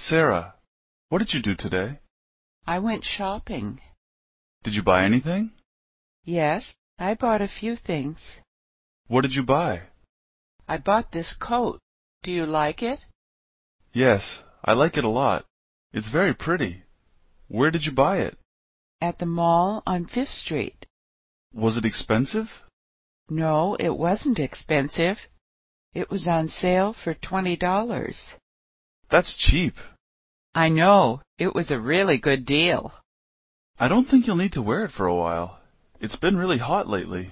Sarah, what did you do today? I went shopping. Did you buy anything? Yes, I bought a few things. What did you buy? I bought this coat. Do you like it? Yes, I like it a lot. It's very pretty. Where did you buy it? At the mall on Fifth Street. Was it expensive? No, it wasn't expensive. It was on sale for twenty dollars. That's cheap. I know. It was a really good deal. I don't think you'll need to wear it for a while. It's been really hot lately.